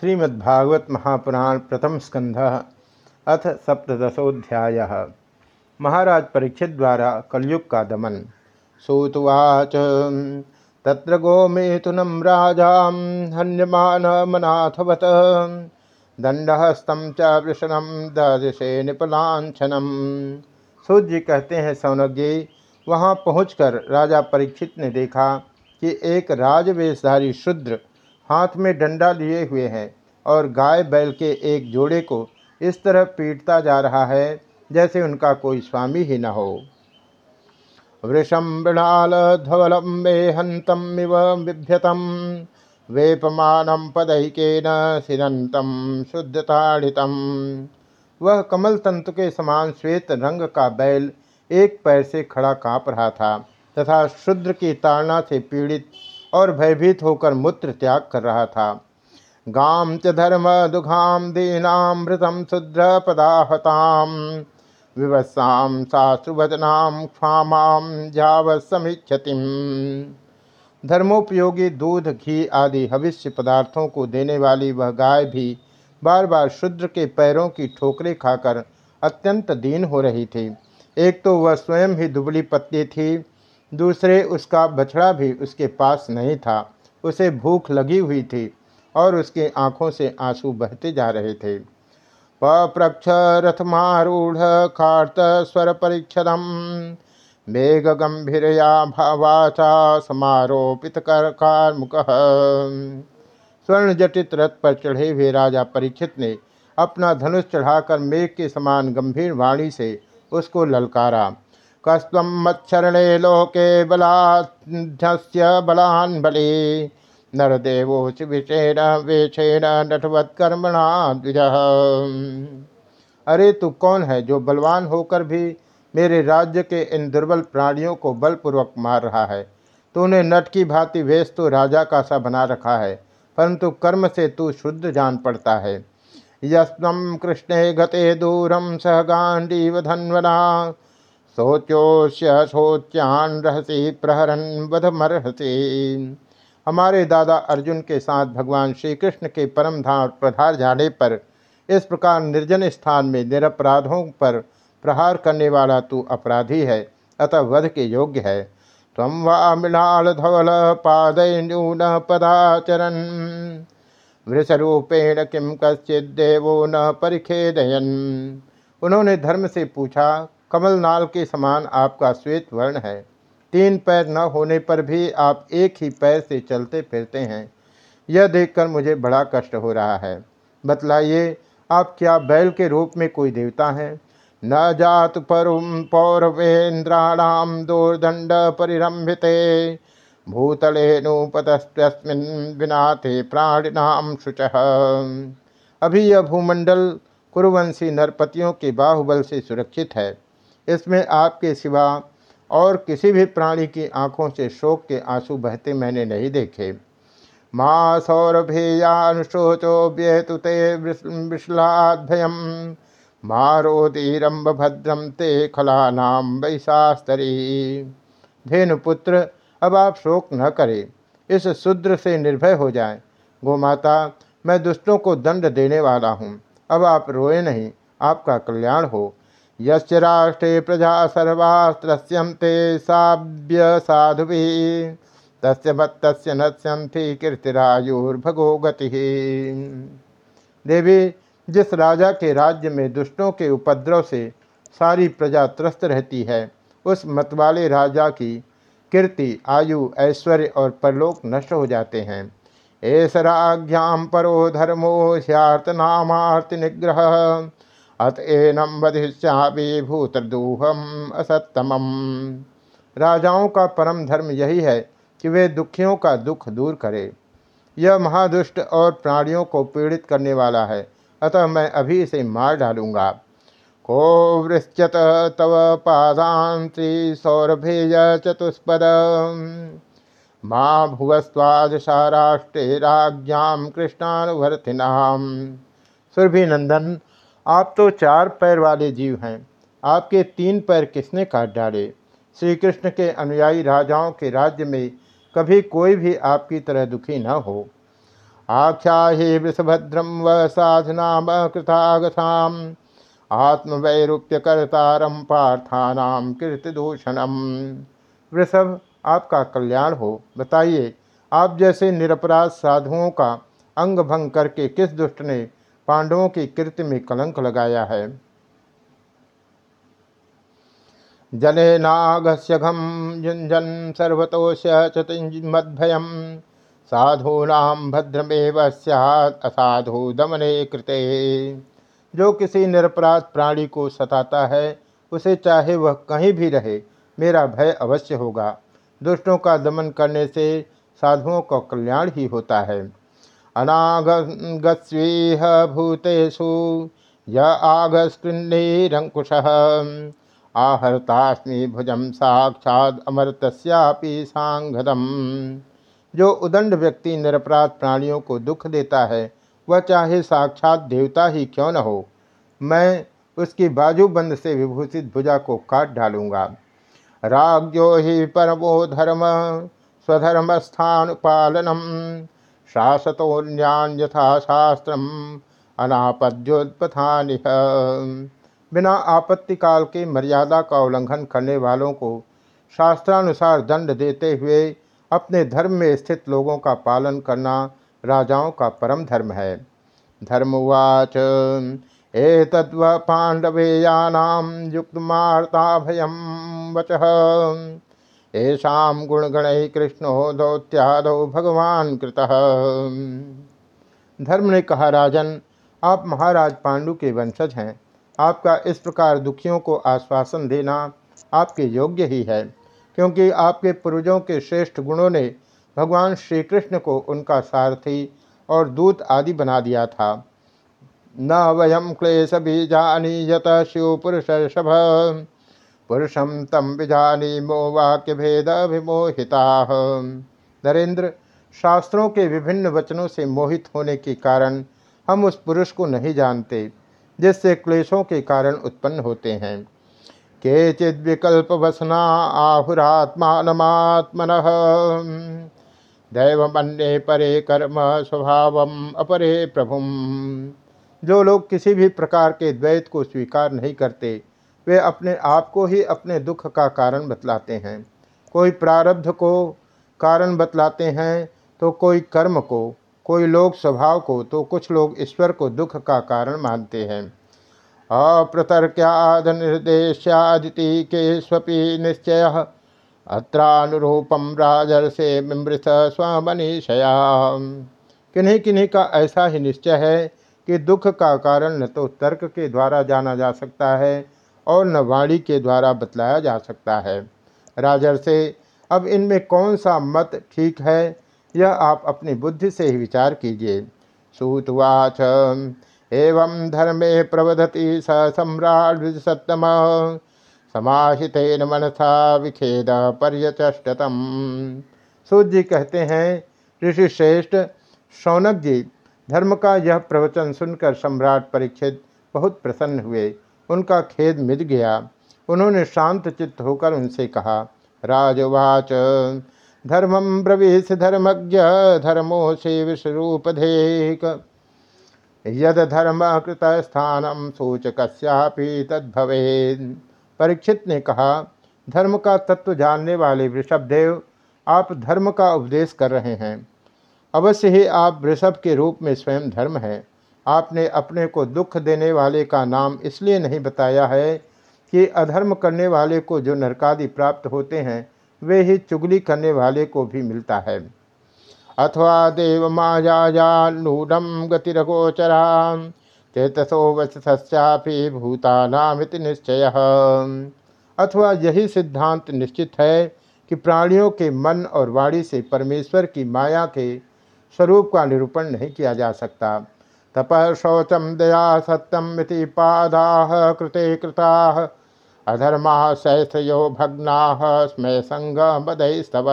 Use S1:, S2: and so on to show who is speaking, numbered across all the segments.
S1: श्रीमद्भागवत महापुराण प्रथम स्कंध अथ सप्तशोध्याय महाराज परीक्षित द्वारा कलयुग का दमन। सूतवाच, तत्र गोमेतुनम राजा हन्यमान मनाथवत। दंडहस्तम च वृषणम दृशे निपलाछनम सूत जी कहते हैं सौनज्ञी वहाँ पहुंचकर राजा परीक्षित ने देखा कि एक राजवेशधारी शूद्र हाथ में डंडा लिए हुए हैं और गाय बैल के एक जोड़े को इस तरह पीटता जा रहा है जैसे उनका कोई स्वामी ही न हो। वृषम मृणाल धवलम मे हंतम इव बिभ्यतम वेपमानम सिरंतम शुद्धताड़ितम। वह कमल तंतु के समान श्वेत रंग का बैल एक पैर से खड़ा काँप रहा था तथा शुद्र की ताड़ना से पीड़ित और भयभीत होकर मूत्र त्याग कर रहा था। गाम च धर्म दुघाम दीनामृतम शुद्र पदाहताम। विवत्साम सासुवदनाम क्षामाम जावसमीक्षतिम धर्मोपयोगी दूध, घी आदि हविष्य पदार्थों को देने वाली वह गाय भी बार बार शुद्र के पैरों की ठोकरें खाकर अत्यंत दीन हो रही थी। एक तो वह स्वयं ही दुबली पत्नी थी दूसरे उसका बछड़ा भी उसके पास नहीं था। उसे भूख लगी हुई थी और उसके आँखों से आँसू बहते जा रहे थे। पप्रक्ष रथमारूढ़ कार्त स्वर परीक्षदम मेघ गंभीरया भावाचा समारोपित कर कार्मुक। स्वर्ण जटित रथ पर चढ़े हुए राजा परीक्षित ने अपना धनुष चढ़ाकर मेघ के समान गंभीर वाणी से उसको ललकारा। कस्व मच्छरणे लोके बलाध्य बलान् बलि। नरदेवोच विषेण, वेषेण नटवत्कर्मणा द्विज। अरे, तू कौन है जो बलवान होकर भी मेरे राज्य के इन दुर्बल प्राणियों को बलपूर्वक मार रहा है? तूने नट की भांति वेश तो राजा का सा बना रखा है, परंतु कर्म से तू शुद्ध जान पड़ता है। यस्व कृष्णे गते दूरम सह गांडीव धन्वना शोच्योश्य शोच्यान रहसी, प्रहरन वधमर्हसी हमारे दादा अर्जुन के साथ भगवान श्री कृष्ण के परम धाम प्रधार जाने पर, इस प्रकार निर्जन स्थान में निरपराधों पर प्रहार करने वाला तू अपराधी है, अतः वध के योग्य है। तम वा मृणाल धवल पादय न्यून पदाचरन। वृषरूपेण किम कश्चिदेवो न परिखेदयन। उन्होंने धर्म से पूछा कमल नाल के समान आपका श्वेत वर्ण है। तीन पैर न होने पर भी आप एक ही पैर से चलते फिरते हैं। यह देखकर मुझे बड़ा कष्ट हो रहा है। बतलाइए, आप क्या बैल के रूप में कोई देवता हैं? न जात परुम पौरवेन्द्राणाम दुर्दंड परिरंभिते भूतले नुपतस्मिन बिनाथे प्राणिनाम शुच। अभी यह भूमंडल कुरुवंशी नरपतियों के बाहुबल से सुरक्षित है। इसमें आपके सिवा और किसी भी प्राणी की आँखों से शोक के आँसू बहते मैंने नहीं देखे। माँ सौरभेयानुशोचो व्यतु ते विश्लाभयम मारोदीरम्ब भद्रम ते खलानाम वैशास्तरी। धेनुपुत्र अब आप शोक न करें। इस शूद्र से निर्भय हो जाए। गोमाता, मैं दुष्टों को दंड देने वाला हूँ। अब आप रोए नहीं। आपका कल्याण हो। यस्य राष्ट्रे प्रजा सर्वास्त्रस्यन्ते साभ्य साधु तस्य मत्तस्य नश्यन्ति कीर्तिरायुर्भगो गति। देवी, जिस राजा के राज्य में दुष्टों के उपद्रव से सारी प्रजा त्रस्त रहती है, उस मतवाले राजा की कीर्ति, आयु, ऐश्वर्य और परलोक नष्ट हो जाते हैं। एस राज्ञाम परो धर्मो ह्यार्तनामार्ति निग्रह अत एनम भूतदूहम असत्तम राजाओं का परम धर्म यही है कि वे दुखियों का दुख दूर करें। यह महादुष्ट और प्राणियों को पीड़ित करने वाला है। अतः मैं अभी इसे मार डालूँगा। को वृश्चत तव पादांति सौरभेय चतुष्पद। माँ भुवस्वाद साराष्ट्रे राज्ञाम कृष्णानुभर्थिनाम सुरभिनंदन आप तो चार पैर वाले जीव हैं। आपके तीन पैर किसने काट डाले? श्री कृष्ण के अनुयायी राजाओं के राज्य में कभी कोई भी आपकी तरह दुखी न हो। आख्याहि वृषभद्रम व साधना साधनाम कृतागसाम आत्मवैरूप्यकर्तारम पार्थानाम कीर्तिदूषणम। वृषभ, आपका कल्याण हो। बताइए, आप जैसे निरपराध साधुओं का अंग भंग करके किस दुष्ट ने पांडवों की कीर्ति में कलंक लगाया है। जने नागस्यघम युंजन सर्वतोष चतुमद्भयम साधूना भद्रमेव असाधु दमने कृते। जो किसी निरपराध प्राणी को सताता है, उसे चाहे वह कहीं भी रहे, मेरा भय अवश्य होगा। दुष्टों का दमन करने से साधुओं का कल्याण ही होता है। अनागस्वीह भूतेषु य आगस्कृन्नीरंकुश आहरतास्मी भुजम साक्षात अमृतस्यापि सांगदम जो उदंड व्यक्ति निरपराध प्राणियों को दुख देता है, वह चाहे साक्षात देवता ही क्यों न हो, मैं उसकी बाजूबंद से विभूषित भुजा को काट डालूँगा। राग्यो ही परमो धर्म स्वधर्मस्थान पालनम शासतोन्यान यथा शास्त्र अनापद्योत्पथानि बिना आपत्ति काल के मर्यादा का उल्लंघन करने वालों को शास्त्रानुसार दंड देते हुए अपने धर्म में स्थित लोगों का पालन करना राजाओं का परम धर्म है। धर्मवाच ए तत्व पांडवेयानाम युक्त मार्ता भयम वच। ऐसा गुणगण कृष्णो दौत्यादो भगवान कृत। धर्म ने कहा, राजन, आप महाराज पांडु के वंशज हैं। आपका इस प्रकार दुखियों को आश्वासन देना आपके योग्य ही है, क्योंकि आपके पूर्वजों के श्रेष्ठ गुणों ने भगवान श्री कृष्ण को उनका सारथी और दूत आदि बना दिया था। न वयम क्लेश बीजानी यत शिव पुरुष पुरुषम तम विजानीमो वाक्य भेद अभिमोहिता नरेंद्र, शास्त्रों के विभिन्न वचनों से मोहित होने के कारण हम उस पुरुष को नहीं जानते, जिससे क्लेशों के कारण उत्पन्न होते हैं। केचिद विकल्प वसना आहुरात्मात्मन दैवमन्य परे कर्म स्वभाव अपरे प्रभुम। जो लोग किसी भी प्रकार के द्वैत को स्वीकार नहीं करते वे अपने आप को ही अपने दुख का कारण बतलाते हैं। कोई प्रारब्ध को कारण बतलाते हैं तो कोई कर्म को, कोई लोग स्वभाव को तो कुछ लोग ईश्वर को दुख का कारण मानते हैं। अप्रतर्क्याद निर्देशादिति के स्वपी निश्चय अत्रानुरूपम राजर्षे मिमृत स्वमनीषया। किन्हीं किन्हीं का ऐसा ही निश्चय है कि दुख का कारण न तो तर्क के द्वारा जाना जा सकता है और न वाणी के द्वारा बतलाया जा सकता है। राजर से, अब इनमें कौन सा मत ठीक है, यह आप अपनी बुद्धि से ही विचार कीजिए सूतवाच एवं धर्मे प्रवधति स सम्राट सत्तम समाहितेन मनसा विखेद पर्यचष्टतम सूर्य जी कहते हैं, ऋषि श्रेष्ठ, शौनक जी, धर्म का यह प्रवचन सुनकर सम्राट परीक्षित बहुत प्रसन्न हुए। उनका खेद मिट गया। उन्होंने शांत चित्त होकर उनसे कहा, राजवाच धर्मम ब्रवीस धर्मज्ञ, धर्मो से विश्वरूपधेक। यद धर्म कृत स्थानम सूचकस्यापि तद्भवे परीक्षित ने कहा, धर्म का तत्व जानने वाले वृषभदेव, आप धर्म का उपदेश कर रहे हैं। अवश्य ही आप वृषभ के रूप में स्वयं धर्म हैं। आपने अपने को दुख देने वाले का नाम इसलिए नहीं बताया है कि अधर्म करने वाले को जो नरकादि प्राप्त होते हैं, वे ही चुगली करने वाले को भी मिलता है। अथवा देव मायानूढ़ गतिरगोचरा, चेतसो वचस्यापि भूतानामित निश्चय। अथवा यही सिद्धांत निश्चित है कि प्राणियों के मन और वाणी से परमेश्वर की माया के स्वरूप का निरूपण नहीं किया जा सकता। तप शौचम दया सत्यम पादा कृते कृता। अधर्मा शैथयो भग्ना स्मय संग बदस्तव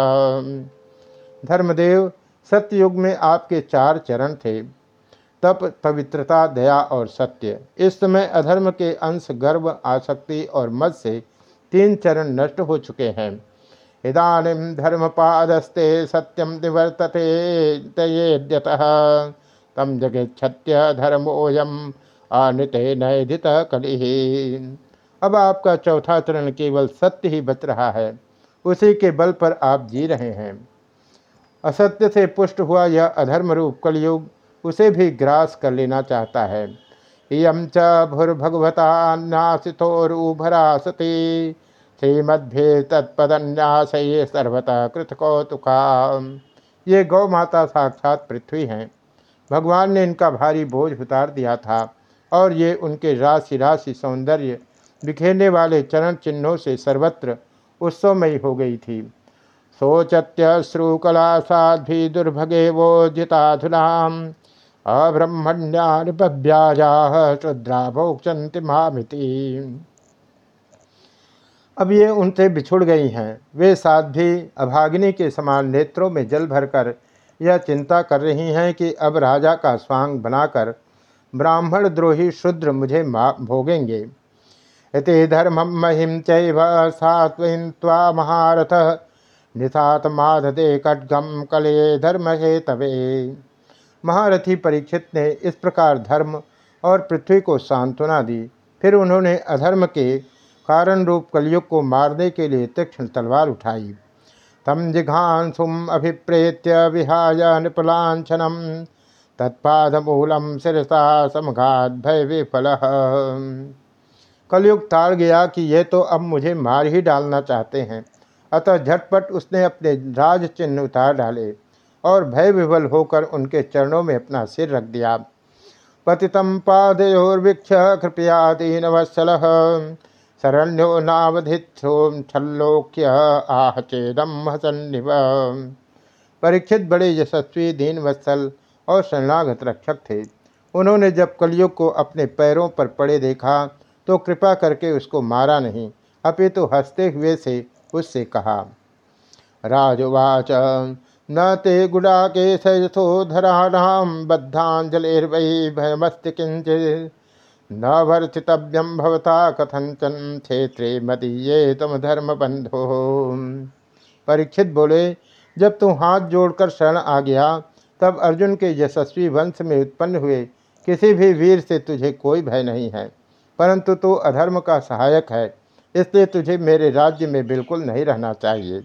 S1: धर्मदेव, सत्ययुग में आपके चार चरण थे। तप, पवित्रता, दया और सत्य। इस समय अधर्म के अंश गर्व आसक्ति और मत से तीन चरण नष्ट हो चुके हैं। इदानीं धर्मपादस्ते सत्यम निवर्तते तयेद्यतः तम जगेच्छत्य धर्मोऽयम आनित नैदित कलि। अब आपका चौथा चरण केवल सत्य ही बच रहा है। उसी के बल पर आप जी रहे हैं। असत्य से पुष्ट हुआ यह अधर्म रूप कलयुग, उसे भी ग्रास कर लेना चाहता है। इं च भुर्भगवता न्यासितोरूभरा सती श्रीमद्भे तत्पदन्यास ये सर्वतः कृत कौतुका ये गौ माता साक्षात पृथ्वी हैं। भगवान ने इनका भारी बोझ उतार दिया था और ये उनके राशि राशि सौंदर्य बिखेरने वाले चरण चिन्हों से सर्वत्र उत्सवमयी हो गई थी। शोचत्यश्रुकला साध्वी दुर्भगे वो जिताधुनाम। अब्रह्मण्यानुपव्याजा शुद्रा भोक्षंति अब ये उनसे बिछुड़ गई हैं। वे साध्वी अभागिनी के समान नेत्रों में जल भरकर यह चिंता कर रही हैं कि अब राजा का स्वांग बनाकर ब्राह्मण द्रोही शूद्र मुझे भोगेंगे। इति धर्म महिम चैव सात्वहित्वा महारथ निशात माधते कटगम कले धर्म हे तवे महारथी परीक्षित ने इस प्रकार धर्म और पृथ्वी को सांत्वना दी। फिर उन्होंने अधर्म के कारण रूप कलयुग को मारने के लिए तीक्ष्ण तलवार उठाई। तम जिघांसुम अभिप्रेत्य विहाय नृपलाछनम तत्पादमूलम शिरसा समघात भय विफल। कलयुग ताड़ गया कि ये तो अब मुझे मार ही डालना चाहते हैं। अतः झटपट उसने अपने राज चिन्ह उतार डाले और भय विवल होकर उनके चरणों में अपना सिर रख दिया। पतितम पादयोर्वीक्ष कृपया दीन शरण्यो नावधित्लोक्य आह चेदम परीक्षित बड़े यशस्वी दीन वत्सल और शरणागत रक्षक थे। उन्होंने जब कलयुग को अपने पैरों पर पड़े देखा तो कृपा करके उसको मारा नहीं, अपितु तो हँसते हुए से उससे कहा, राजवाच, न ते गुडाकेशयथोधराणां बद्धाञ्जलिर्वै भयमस्ति किंचित न वर्तितव्यम भवता कथंचन क्षेत्रे मदीये तम धर्म बंधो परीक्षित बोले, जब तू हाथ जोड़कर शरण आ गया, तब अर्जुन के यशस्वी वंश में उत्पन्न हुए किसी भी वीर से तुझे कोई भय नहीं है, परंतु तू अधर्म का सहायक है, इसलिए तुझे मेरे राज्य में बिल्कुल नहीं रहना चाहिए।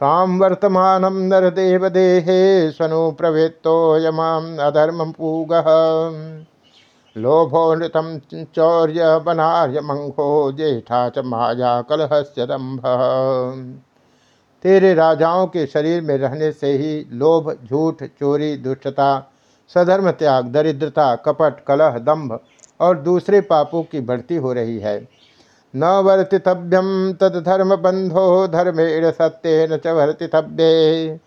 S1: ताम वर्तमान नरदेव देहे स्वनु प्रवृत्तो यमाम अधर्म पूग। लोभो नृतम चौर्य बनार्य मंघो जेठा च माया कलहस्य दम्भ। तेरे राजाओं के शरीर में रहने से ही लोभ, झूठ, चोरी, दुष्टता, सधर्म त्याग, दरिद्रता, कपट, कलह, दम्भ और दूसरे पापों की बढ़ती हो रही है। न वर्तितव्यम तदधर्म बंधो धर्मेण सत्य न च वर्तितव्ये।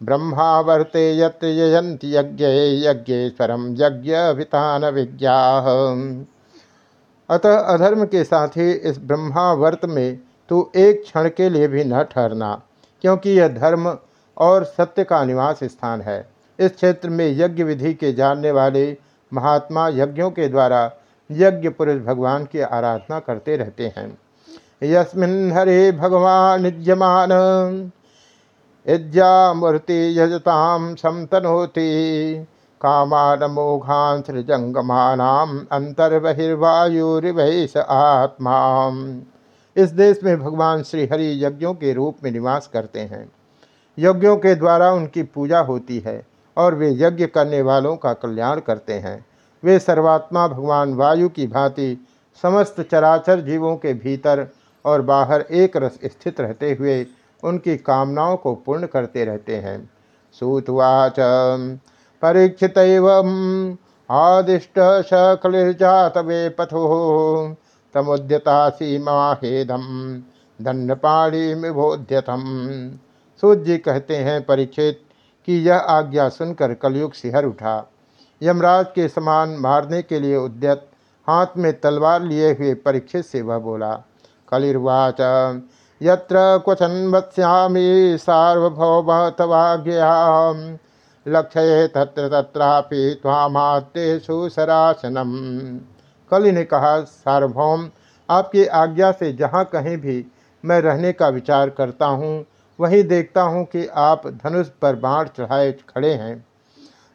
S1: ब्रह्मा वर्ते यत्र यज्ञ यज्ञेश्वरम यज्ञ वितान विज्ञा अतः अधर्म के साथ ही इस ब्रह्मावर्त में तू एक क्षण के लिए भी न ठहरना, क्योंकि यह धर्म और सत्य का निवास स्थान है। इस क्षेत्र में यज्ञ विधि के जानने वाले महात्मा यज्ञों के द्वारा यज्ञ पुरुष भगवान की आराधना करते रहते हैं। यस्मिन हरे भगवान यजमान मूर्ति यजताम समतनोति कामान मोघान सृजंगमानाम अंतर्बहिर्वायुरिवैस आत्मा इस देश में भगवान श्री हरि यज्ञों के रूप में निवास करते हैं। यज्ञों के द्वारा उनकी पूजा होती है और वे यज्ञ करने वालों का कल्याण करते हैं। वे सर्वात्मा भगवान वायु की भांति समस्त चराचर जीवों के भीतर और बाहर एक रस स्थित रहते हुए उनकी कामनाओं को पूर्ण करते रहते हैं। सूतवाच परीक्षित आदिष्ट सकलिर्जात वे पथो, तमुद्यता सीमा हेदम धन्यपाणी मिभोध्यतम सूत जी कहते हैं, परीक्षित, कि यह आज्ञा सुनकर कलयुग सिहर उठा। यमराज के समान मारने के लिए उद्यत, हाथ में तलवार लिए हुए परीक्षित से वह बोला, कलिर्वाच यत्र क्वचन वत्स्यामी सार्वभौम तवाज्ञा लक्ष्य तत्र तत्रापि त्वामातेषु सरासनम। कलि ने कहा, सार्वभौम, आपकी आज्ञा से जहाँ कहीं भी मैं रहने का विचार करता हूँ, वहीं देखता हूँ कि आप धनुष पर बाढ़ चढ़ाए खड़े हैं।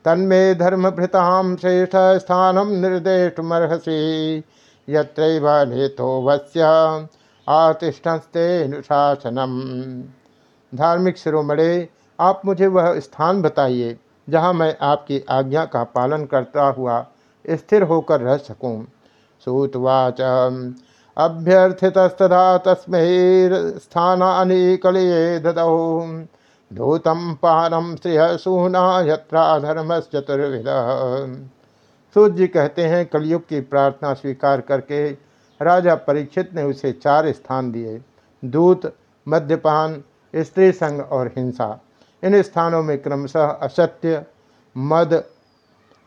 S1: तन्मे धर्म भृताम श्रेष्ठ स्थानम निर्देशमर्हसी यत्रैव नेतो वस्य आतिष्ठस्ते अनुशासनम। धार्मिक शिरोमणे, आप मुझे वह स्थान बताइए, जहाँ मैं आपकी आज्ञा का पालन करता हुआ स्थिर होकर रह सकूँ। सूतवाच अभ्यर्थितस्तदा तस्मै स्थानानि कलये ददौ। धूतम पानम श्रिय सूना यत्रा धर्मश्चतुर्विद सूर्य जी कहते हैं, कलयुग की प्रार्थना स्वीकार करके राजा परीक्षित ने उसे चार स्थान दिए, दूत, मद्यपान, स्त्री संग और हिंसा। इन स्थानों में क्रमशः असत्य, मद,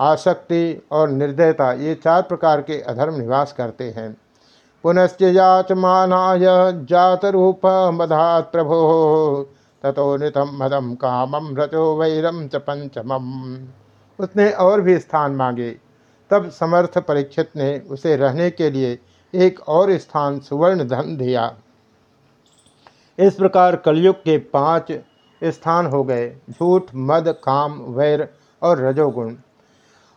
S1: आसक्ति और निर्दयता, ये चार प्रकार के अधर्म निवास करते हैं। पुनश्च याचमानाय जात रूप मदात प्रभो तथो नितम मदम कामम रचो वैरम च पंचमम। उसने और भी स्थान मांगे। तब समर्थ परीक्षित ने उसे रहने के लिए एक और स्थान सुवर्ण धन दिया। इस प्रकार कलयुग के पाँच स्थान हो गए, झूठ, मद, काम, वैर और रजोगुण।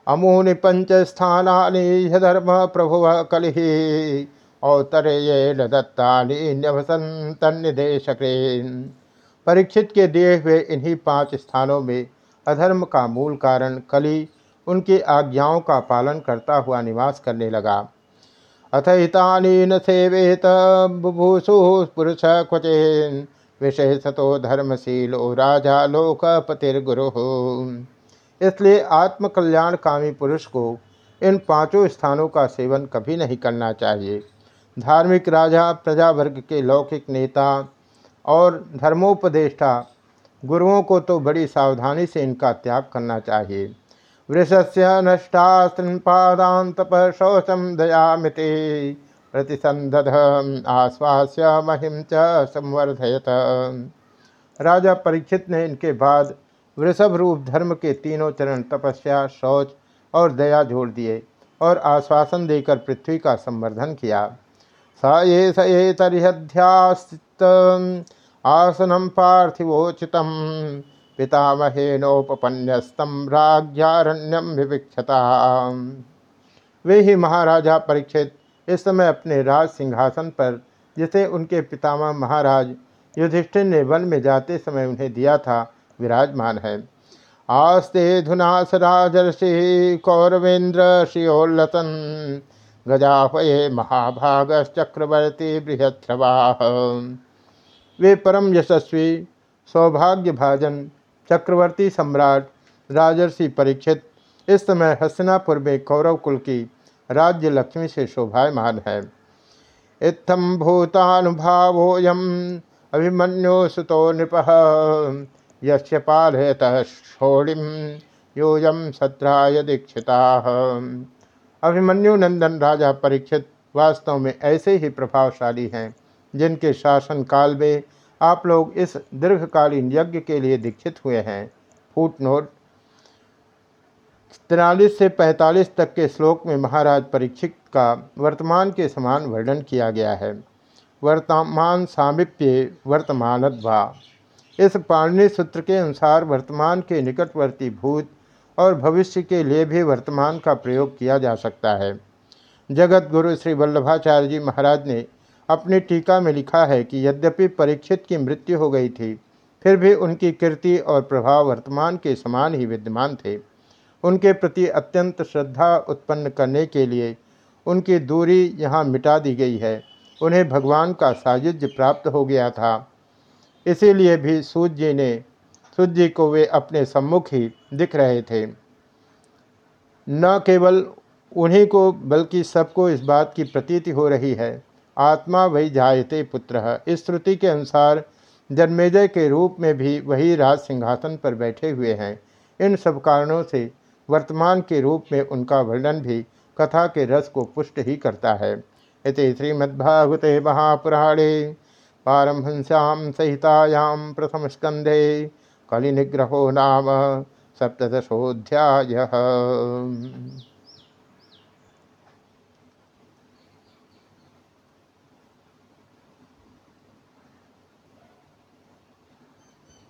S1: अमूनि पंच स्थानी धर्म प्रभु कलि औतरे दत्तानि परीक्षित के दिए हुए इन्हीं पाँच स्थानों में अधर्म का मूल कारण कली, उनकी आज्ञाओं का पालन करता हुआ निवास करने लगा। अथ हितानी न सेवेत। बुभूषु पुरुष क्वचेन। विशेषतो धर्मशीलो, राजा लोकपतिर्गुरु। इसलिए आत्मकल्याण कामी पुरुष को इन पाँचों स्थानों का सेवन कभी नहीं करना चाहिए। धार्मिक राजा प्रजा वर्ग के लौकिक नेता और धर्मोपदेष्टा गुरुओं को तो बड़ी सावधानी से इनका त्याग करना चाहिए। वृषस्य नष्टास्त्रिपादातप शौचम दयामिति प्रतिसंदध आश्वास्य महिम च संवर्धयत। राजा परीक्षित ने इनके बाद वृषभ रूप धर्म के तीनों चरण तपस्या, शौच और दया जोड़ दिए और आश्वासन देकर पृथ्वी का संवर्धन किया। स ये स ये तरिहध्यास्त आसनम पार्थिवोचितम। पितामहेनोपन्यस्तम राज्ञारण्यम विविक्षता वे ही महाराजा परीक्षित इस समय अपने राज सिंहासन पर, जिसे उनके पितामह महाराज युधिष्ठिर ने वन में जाते समय उन्हें दिया था, विराजमान है। आस्ते धुनास राजर्षि कौरवेंद्र श्रियोल्लतन गजाहये महाभाग चक्रवर्ती बृहत्वाह वे परम यशस्वी सौभाग्य भाजन चक्रवर्ती सम्राट राजर्षि परीक्षित। इस समय हस्तिनापुर में कौरव कुल की राज्य लक्ष्मी से शोभायमान है। इत्थम भूतानुभावोयम अभिमन्यु सुतो नृप। यस्य पालयत शोड़िम योजम सत्राय दीक्षिता। अभिमन्यु नंदन राजा परीक्षित वास्तव में ऐसे ही प्रभावशाली हैं, जिनके शासन काल में आप लोग इस दीर्घकालीन यज्ञ के लिए दीक्षित हुए हैं। फूट नोट तिरालीस से पैंतालीस तक के श्लोक में महाराज परीक्षित का वर्तमान के समान वर्णन किया गया है। वर्तमान सामिप्य वर्तमान भा इस पाणनी सूत्र के अनुसार वर्तमान के निकटवर्ती भूत और भविष्य के लिए भी वर्तमान का प्रयोग किया जा सकता है। जगत गुरु श्री वल्लभाचार्य जी महाराज ने अपनी टीका में लिखा है कि यद्यपि परीक्षित की मृत्यु हो गई थी, फिर भी उनकी कीर्ति और प्रभाव वर्तमान के समान ही विद्यमान थे। उनके प्रति अत्यंत श्रद्धा उत्पन्न करने के लिए उनकी दूरी यहाँ मिटा दी गई है। उन्हें भगवान का सायुज्य प्राप्त हो गया था। इसीलिए भी सूर्य जी ने सूर्य जी को वे अपने सम्मुख ही दिख रहे थे। न केवल उन्हीं को, बल्कि सबको इस बात की प्रतीति हो रही है आत्मा वही जायते पुत्र। इस श्रुति के अनुसार जन्मेजय के रूप में भी वही राज सिंहासन पर बैठे हुए हैं। इन सब कारणों से वर्तमान के रूप में उनका वर्णन भी कथा के रस को पुष्ट ही करता है। इति श्रीमद्भागवते महापुराणे पारमहंस्याम सहितायाम प्रथम स्कंधे कलिनिग्रहो नाम सप्तशोध्याय